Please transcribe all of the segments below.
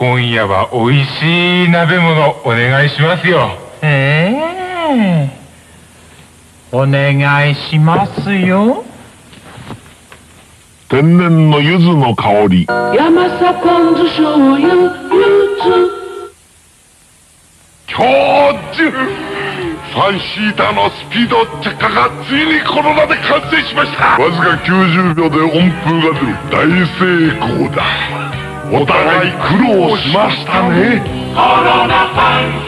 今夜は美味しい鍋物お願いしますよ。ええ。お願いしますよ。天然の柚子の香り。山さポン酢醤油柚子。教授ファンシーターのスピード着火がついにこの場で完成しました。わずか90秒で温風が出る大成功だお互い苦労しましたね。コロナファン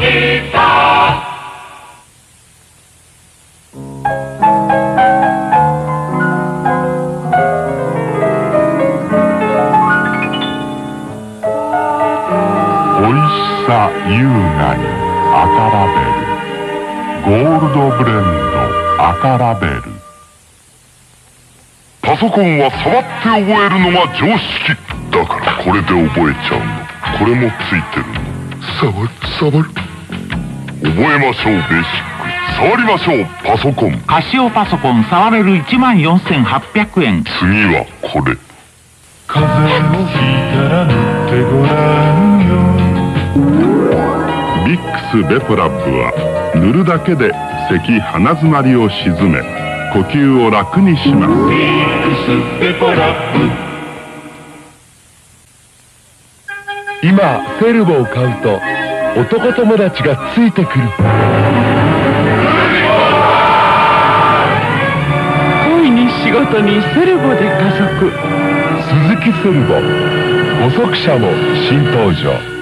優雅に赤ラベルゴールドブレンド赤ラベルパソコンは触って覚えるのが常識だからこれで覚えちゃうの。これもついてるの。触る触る。覚えましょうベーシック。触りましょうパソコン。カシオパソコン触れる14,800円。次はこれ。風邪をひいたら塗ってごらんよ。ビックスベプラッブは塗るだけで咳鼻詰まりを鎮め呼吸を楽にします今セルボを買うと男友達がついてくる。恋に仕事にセルボで加速。鈴木セルボ五足者も新登場。